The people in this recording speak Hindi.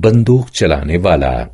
बंदूक चलाने वाला।